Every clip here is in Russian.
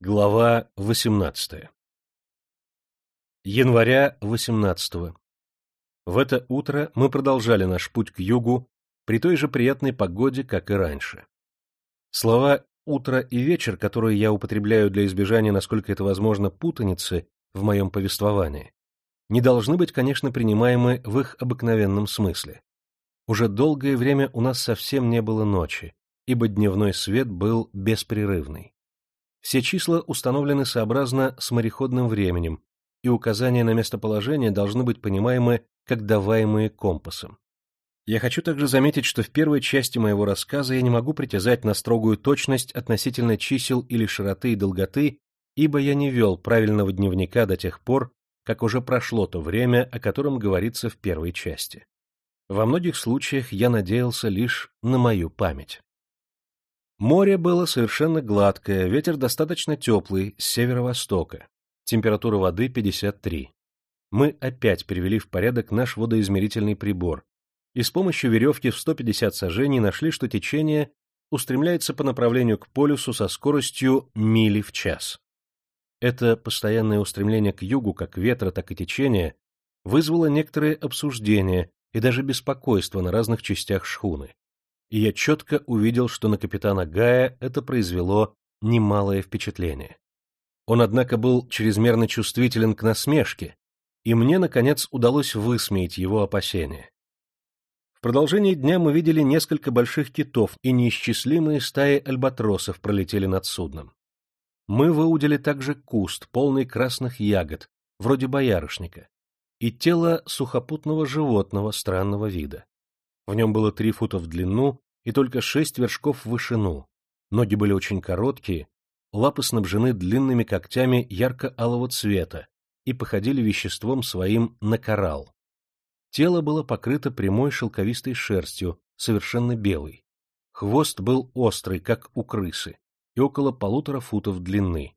Глава 18 Января 18 -го. В это утро мы продолжали наш путь к югу при той же приятной погоде, как и раньше. Слова «утро» и «вечер», которые я употребляю для избежания, насколько это возможно, путаницы в моем повествовании, не должны быть, конечно, принимаемы в их обыкновенном смысле. Уже долгое время у нас совсем не было ночи, ибо дневной свет был беспрерывный. Все числа установлены сообразно с мореходным временем, и указания на местоположение должны быть понимаемы как даваемые компасом. Я хочу также заметить, что в первой части моего рассказа я не могу притязать на строгую точность относительно чисел или широты и долготы, ибо я не вел правильного дневника до тех пор, как уже прошло то время, о котором говорится в первой части. Во многих случаях я надеялся лишь на мою память. Море было совершенно гладкое, ветер достаточно теплый, с северо-востока. Температура воды 53. Мы опять привели в порядок наш водоизмерительный прибор и с помощью веревки в 150 сажений нашли, что течение устремляется по направлению к полюсу со скоростью мили в час. Это постоянное устремление к югу, как ветра, так и течения, вызвало некоторые обсуждения и даже беспокойство на разных частях шхуны и я четко увидел, что на капитана Гая это произвело немалое впечатление. Он, однако, был чрезмерно чувствителен к насмешке, и мне, наконец, удалось высмеять его опасения. В продолжении дня мы видели несколько больших китов, и неисчислимые стаи альбатросов пролетели над судном. Мы выудили также куст, полный красных ягод, вроде боярышника, и тело сухопутного животного странного вида. В нем было три фута в длину и только шесть вершков в вышину. Ноги были очень короткие, лапы снабжены длинными когтями ярко-алого цвета и походили веществом своим на коралл. Тело было покрыто прямой шелковистой шерстью, совершенно белой. Хвост был острый, как у крысы, и около полутора футов длины.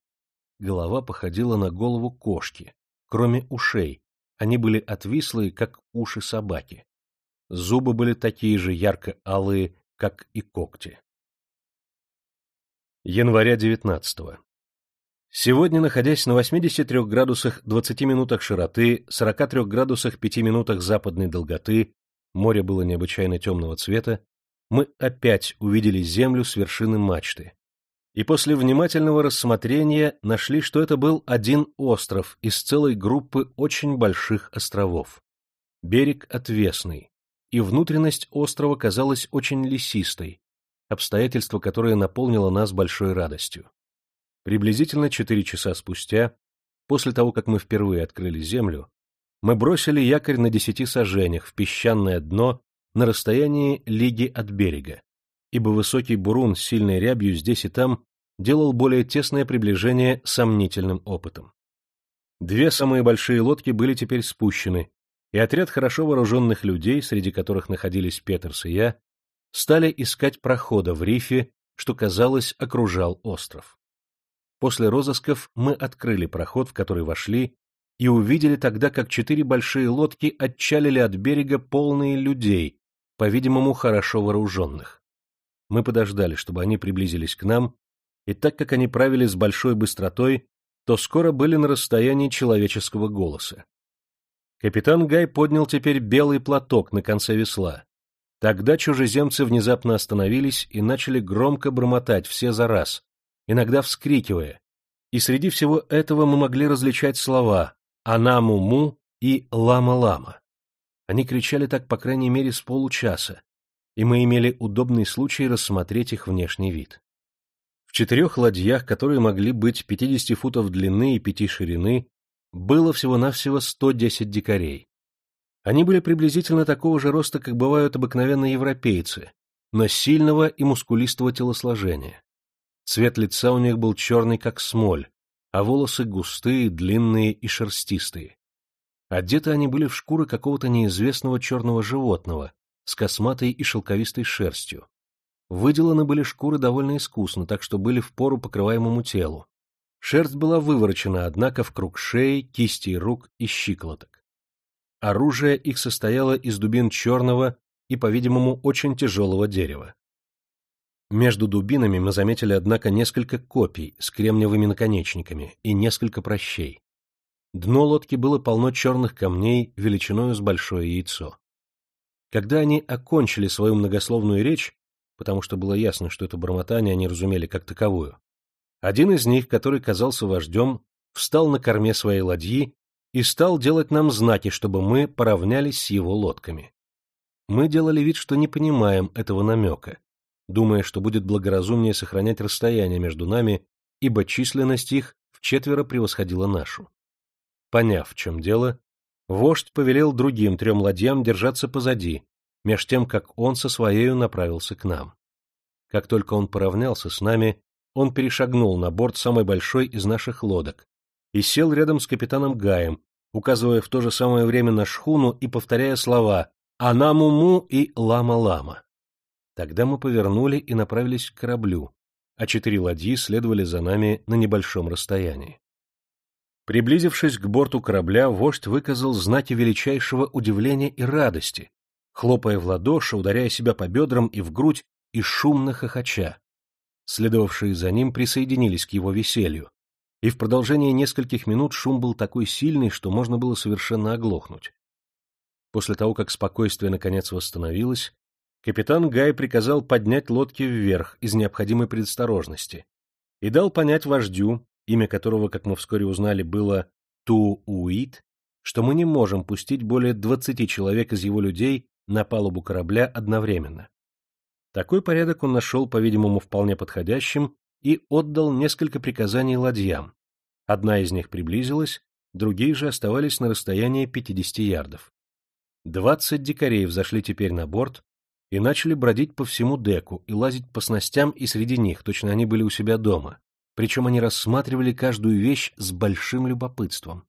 Голова походила на голову кошки, кроме ушей, они были отвислые, как уши собаки. Зубы были такие же ярко-алые, как и когти. Января 19 -го. Сегодня, находясь на 83 градусах 20 минутах широты, 43 градусах 5 минутах западной долготы, море было необычайно темного цвета, мы опять увидели землю с вершины мачты. И после внимательного рассмотрения нашли, что это был один остров из целой группы очень больших островов. Берег отвесный, и внутренность острова казалась очень лесистой, обстоятельство, которое наполнило нас большой радостью. Приблизительно четыре часа спустя, после того, как мы впервые открыли землю, мы бросили якорь на десяти сажениях в песчаное дно на расстоянии лиги от берега, ибо высокий бурун с сильной рябью здесь и там делал более тесное приближение сомнительным опытом. Две самые большие лодки были теперь спущены, и отряд хорошо вооруженных людей, среди которых находились Петерс и я, стали искать прохода в рифе, что, казалось, окружал остров. После розысков мы открыли проход, в который вошли, и увидели тогда, как четыре большие лодки отчалили от берега полные людей, по-видимому, хорошо вооруженных. Мы подождали, чтобы они приблизились к нам, и так как они правили с большой быстротой, то скоро были на расстоянии человеческого голоса. Капитан Гай поднял теперь белый платок на конце весла. Тогда чужеземцы внезапно остановились и начали громко бормотать все за раз, иногда вскрикивая. И среди всего этого мы могли различать слова «Анаму-му» и «Лама-лама». Они кричали так, по крайней мере, с получаса, и мы имели удобный случай рассмотреть их внешний вид. В четырех ладьях, которые могли быть 50 футов длины и 5 ширины, было всего-навсего 110 дикарей. Они были приблизительно такого же роста, как бывают обыкновенно европейцы, но сильного и мускулистого телосложения. Цвет лица у них был черный, как смоль, а волосы густые, длинные и шерстистые. Одеты они были в шкуры какого-то неизвестного черного животного с косматой и шелковистой шерстью. Выделаны были шкуры довольно искусно, так что были в пору покрываемому телу, Шерсть была выворочена, однако, в круг шеи, кисти рук и щиколоток. Оружие их состояло из дубин черного и, по-видимому, очень тяжелого дерева. Между дубинами мы заметили, однако, несколько копий с кремниевыми наконечниками и несколько прощей. Дно лодки было полно черных камней величиною с большое яйцо. Когда они окончили свою многословную речь, потому что было ясно, что это бормотание они разумели как таковую, один из них, который казался вождем, встал на корме своей ладьи и стал делать нам знаки, чтобы мы поравнялись с его лодками. Мы делали вид, что не понимаем этого намека, думая, что будет благоразумнее сохранять расстояние между нами, ибо численность их вчетверо превосходила нашу. Поняв, в чем дело, вождь повелел другим трем ладьям держаться позади, меж тем, как он со своею направился к нам. Как только он поравнялся с нами, он перешагнул на борт самой большой из наших лодок и сел рядом с капитаном Гаем, указывая в то же самое время на шхуну и повторяя слова «Анамуму» и «Лама-лама». Тогда мы повернули и направились к кораблю, а четыре ладьи следовали за нами на небольшом расстоянии. Приблизившись к борту корабля, вождь выказал знаки величайшего удивления и радости, хлопая в ладоши, ударяя себя по бедрам и в грудь и шумно хохоча. Следовавшие за ним присоединились к его веселью, и в продолжение нескольких минут шум был такой сильный, что можно было совершенно оглохнуть. После того, как спокойствие наконец восстановилось, капитан Гай приказал поднять лодки вверх из необходимой предосторожности и дал понять вождю, имя которого, как мы вскоре узнали, было Ту-Уит, что мы не можем пустить более двадцати человек из его людей на палубу корабля одновременно. Такой порядок он нашел, по-видимому, вполне подходящим и отдал несколько приказаний ладьям. Одна из них приблизилась, другие же оставались на расстоянии 50 ярдов. Двадцать дикарей взошли теперь на борт и начали бродить по всему деку и лазить по снастям и среди них, точно они были у себя дома, причем они рассматривали каждую вещь с большим любопытством.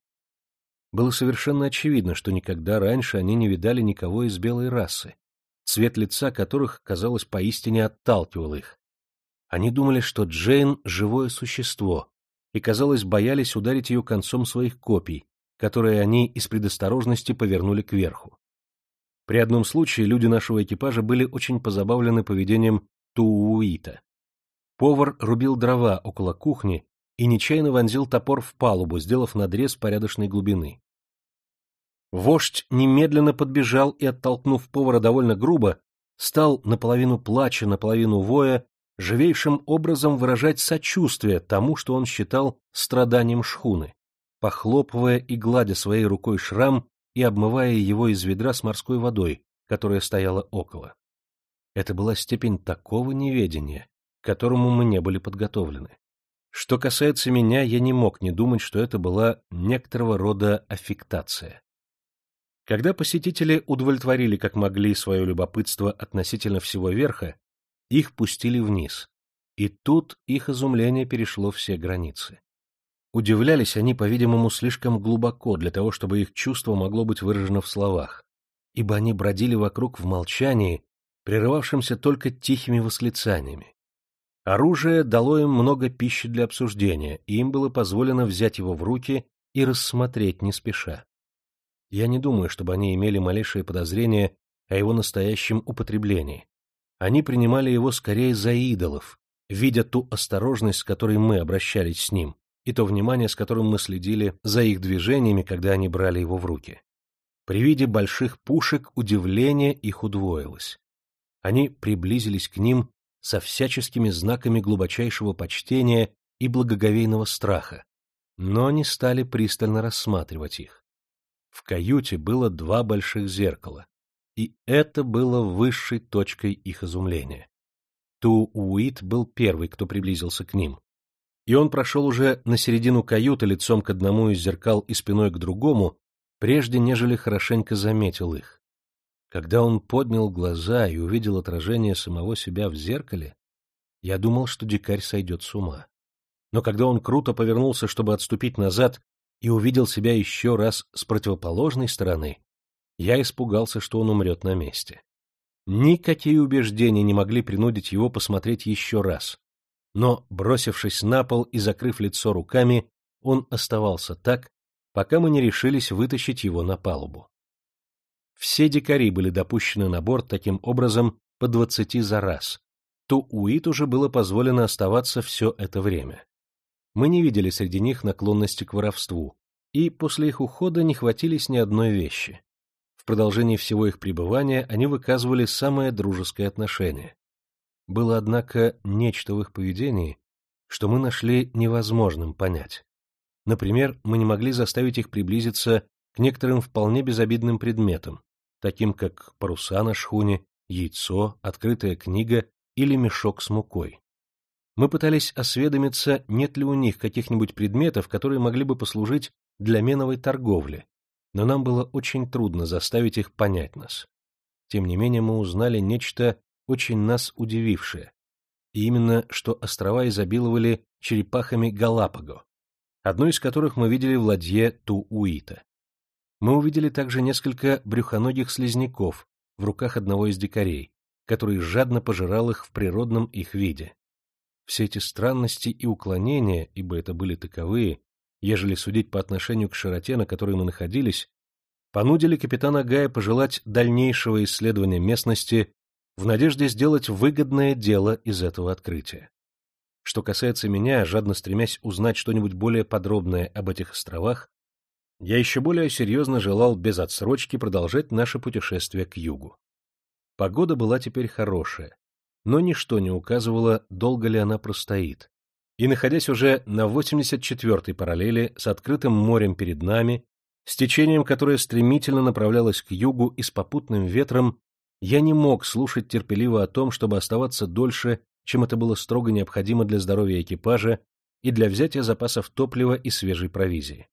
Было совершенно очевидно, что никогда раньше они не видали никого из белой расы, цвет лица которых, казалось, поистине отталкивал их. Они думали, что Джейн — живое существо, и, казалось, боялись ударить ее концом своих копий, которые они из предосторожности повернули кверху. При одном случае люди нашего экипажа были очень позабавлены поведением Тууита. Повар рубил дрова около кухни и нечаянно вонзил топор в палубу, сделав надрез порядочной глубины. Вождь немедленно подбежал и, оттолкнув повара довольно грубо, стал наполовину плача, наполовину воя, живейшим образом выражать сочувствие тому, что он считал страданием шхуны, похлопывая и гладя своей рукой шрам и обмывая его из ведра с морской водой, которая стояла около. Это была степень такого неведения, к которому мы не были подготовлены. Что касается меня, я не мог не думать, что это была некоторого рода аффектация. Когда посетители удовлетворили как могли свое любопытство относительно всего верха, их пустили вниз. И тут их изумление перешло все границы. Удивлялись они, по-видимому, слишком глубоко для того, чтобы их чувство могло быть выражено в словах, ибо они бродили вокруг в молчании, прерывавшемся только тихими восклицаниями. Оружие дало им много пищи для обсуждения, и им было позволено взять его в руки и рассмотреть не спеша. Я не думаю, чтобы они имели малейшее подозрение о его настоящем употреблении. Они принимали его скорее за идолов, видя ту осторожность, с которой мы обращались с ним, и то внимание, с которым мы следили за их движениями, когда они брали его в руки. При виде больших пушек удивление их удвоилось. Они приблизились к ним со всяческими знаками глубочайшего почтения и благоговейного страха, но не стали пристально рассматривать их. В каюте было два больших зеркала, и это было высшей точкой их изумления. Ту Уит был первый, кто приблизился к ним. И он прошел уже на середину каюты лицом к одному из зеркал и спиной к другому, прежде нежели хорошенько заметил их. Когда он поднял глаза и увидел отражение самого себя в зеркале, я думал, что дикарь сойдет с ума. Но когда он круто повернулся, чтобы отступить назад и увидел себя еще раз с противоположной стороны, я испугался, что он умрет на месте. Никакие убеждения не могли принудить его посмотреть еще раз. Но, бросившись на пол и закрыв лицо руками, он оставался так, пока мы не решились вытащить его на палубу. Все дикари были допущены на борт таким образом по двадцати за раз, Тууит уже было позволено оставаться все это время. Мы не видели среди них наклонности к воровству, и после их ухода не хватились ни одной вещи. В продолжении всего их пребывания они выказывали самое дружеское отношение. Было, однако, нечто в их поведении, что мы нашли невозможным понять. Например, мы не могли заставить их приблизиться к некоторым вполне безобидным предметам, таким как паруса на шхуне, яйцо, открытая книга или мешок с мукой. Мы пытались осведомиться, нет ли у них каких-нибудь предметов, которые могли бы послужить для меновой торговли, но нам было очень трудно заставить их понять нас. Тем не менее мы узнали нечто очень нас удивившее, и именно, что острова изобиловали черепахами Галапаго, одну из которых мы видели в ладье Тууита. Мы увидели также несколько брюхоногих слизняков в руках одного из дикарей, который жадно пожирал их в природном их виде. Все эти странности и уклонения, ибо это были таковые, ежели судить по отношению к широте, на которой мы находились, понудили капитана Гая пожелать дальнейшего исследования местности в надежде сделать выгодное дело из этого открытия. Что касается меня, жадно стремясь узнать что-нибудь более подробное об этих островах, я еще более серьезно желал без отсрочки продолжать наше путешествие к югу. Погода была теперь хорошая, но ничто не указывало, долго ли она простоит. И, находясь уже на 84-й параллели с открытым морем перед нами, с течением, которое стремительно направлялось к югу и с попутным ветром, я не мог слушать терпеливо о том, чтобы оставаться дольше, чем это было строго необходимо для здоровья экипажа и для взятия запасов топлива и свежей провизии.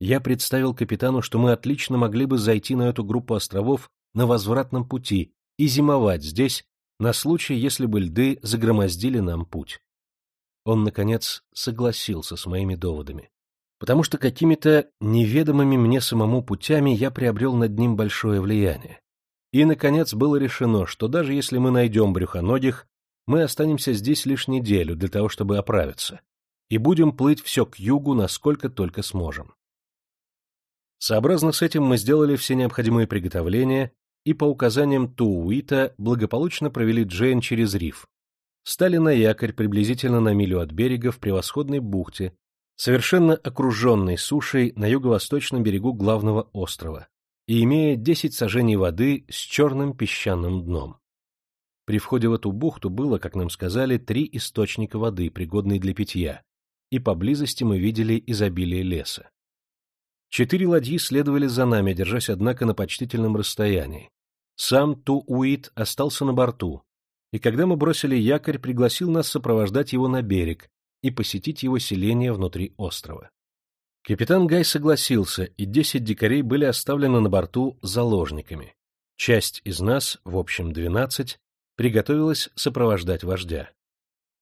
Я представил капитану, что мы отлично могли бы зайти на эту группу островов на возвратном пути и зимовать здесь, на случай, если бы льды загромоздили нам путь. Он, наконец, согласился с моими доводами, потому что какими-то неведомыми мне самому путями я приобрел над ним большое влияние. И, наконец, было решено, что даже если мы найдем брюхоногих, мы останемся здесь лишь неделю для того, чтобы оправиться, и будем плыть все к югу, насколько только сможем. Сообразно с этим мы сделали все необходимые приготовления и по указаниям Тууита благополучно провели Джейн через риф. Стали на якорь приблизительно на милю от берега в превосходной бухте, совершенно окруженной сушей на юго-восточном берегу главного острова и имея 10 сажений воды с черным песчаным дном. При входе в эту бухту было, как нам сказали, три источника воды, пригодные для питья, и поблизости мы видели изобилие леса. Четыре ладьи следовали за нами, держась, однако, на почтительном расстоянии. Сам Тууит остался на борту, и когда мы бросили якорь, пригласил нас сопровождать его на берег и посетить его селение внутри острова. Капитан Гай согласился, и десять дикарей были оставлены на борту заложниками. Часть из нас, в общем двенадцать, приготовилась сопровождать вождя.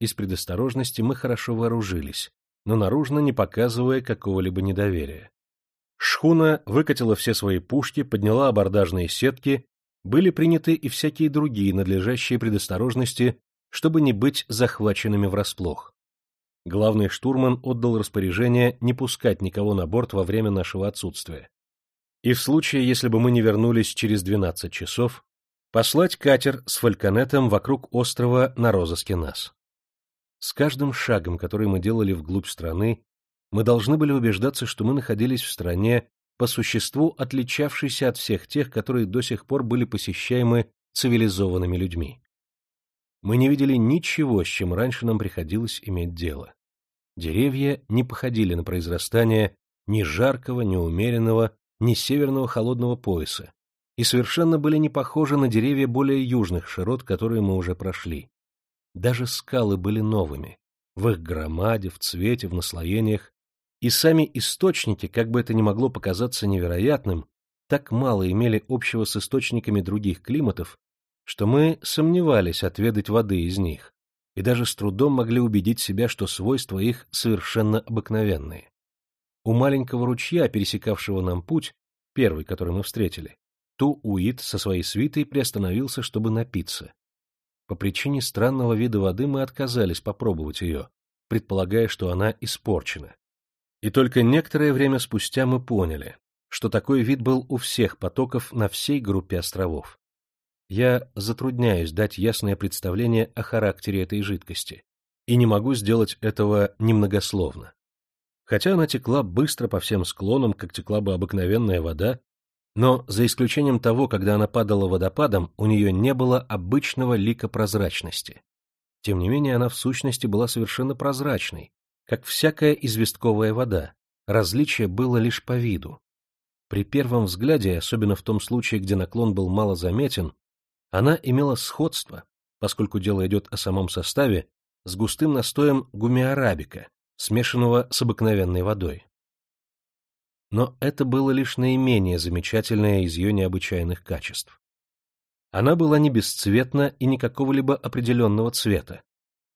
Из предосторожности мы хорошо вооружились, но наружно не показывая какого-либо недоверия. Шхуна выкатила все свои пушки, подняла абордажные сетки, были приняты и всякие другие надлежащие предосторожности, чтобы не быть захваченными врасплох. Главный штурман отдал распоряжение не пускать никого на борт во время нашего отсутствия. И в случае, если бы мы не вернулись через 12 часов, послать катер с фальконетом вокруг острова на розыске нас. С каждым шагом, который мы делали вглубь страны, мы должны были убеждаться, что мы находились в стране, по существу отличавшейся от всех тех, которые до сих пор были посещаемы цивилизованными людьми. Мы не видели ничего, с чем раньше нам приходилось иметь дело. Деревья не походили на произрастание ни жаркого, ни умеренного, ни северного холодного пояса, и совершенно были не похожи на деревья более южных широт, которые мы уже прошли. Даже скалы были новыми, в их громаде, в цвете, в наслоениях, и сами источники, как бы это ни могло показаться невероятным, так мало имели общего с источниками других климатов, что мы сомневались отведать воды из них, и даже с трудом могли убедить себя, что свойства их совершенно обыкновенные. У маленького ручья, пересекавшего нам путь, первый, который мы встретили, Ту-Уит со своей свитой приостановился, чтобы напиться. По причине странного вида воды мы отказались попробовать ее, предполагая, что она испорчена. И только некоторое время спустя мы поняли, что такой вид был у всех потоков на всей группе островов. я затрудняюсь дать ясное представление о характере этой жидкости и не могу сделать этого немногословно. Хотя она текла быстро по всем склонам, как текла бы обыкновенная вода, но за исключением того, когда она падала водопадом, у нее не было обычного лика прозрачности. Тем не менее, она в сущности была совершенно прозрачной, как всякая известковая вода, различие было лишь по виду. При первом взгляде, особенно в том случае, где наклон был мало заметен, она имела сходство, поскольку дело идет о самом составе, с густым настоем гумиарабика, смешанного с обыкновенной водой. Но это было лишь наименее замечательное из ее необычайных качеств. Она была не бесцветна и не какого-либо определенного цвета,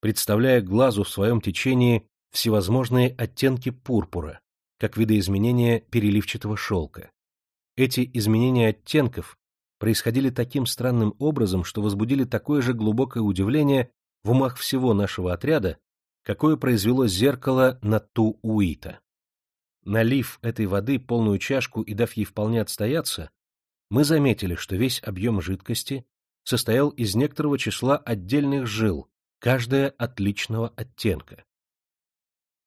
представляя глазу в своем течении всевозможные оттенки пурпура, как видоизменения переливчатого шелка. Эти изменения оттенков происходили таким странным образом, что возбудили такое же глубокое удивление в умах всего нашего отряда, какое произвело зеркало на ту Уита. Налив этой воды полную чашку и дав ей вполне отстояться, мы заметили, что весь объем жидкости состоял из некоторого числа отдельных жил, каждая отличного оттенка.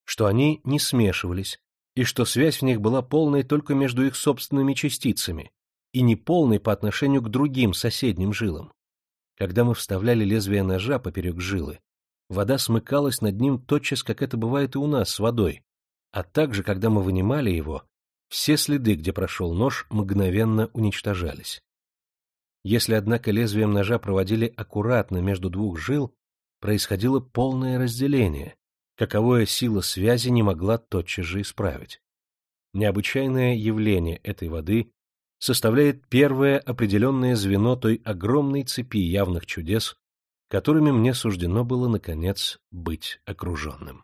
Что они не смешивались, и что связь в них была полной только между их собственными частицами, и неполной по отношению к другим соседним жилам. Когда мы вставляли лезвие ножа поперек жилы, вода смыкалась над ним тотчас, как это бывает и у нас с водой, а также, когда мы вынимали его, все следы, где прошел нож, мгновенно уничтожались. Если, однако, лезвием ножа проводили аккуратно между двух жил, происходило полное разделение, каковое сила связи не могла тотчас же исправить. Необычайное явление этой воды составляет первое определенное звено той огромной цепи явных чудес, которыми мне суждено было, наконец, быть окруженным.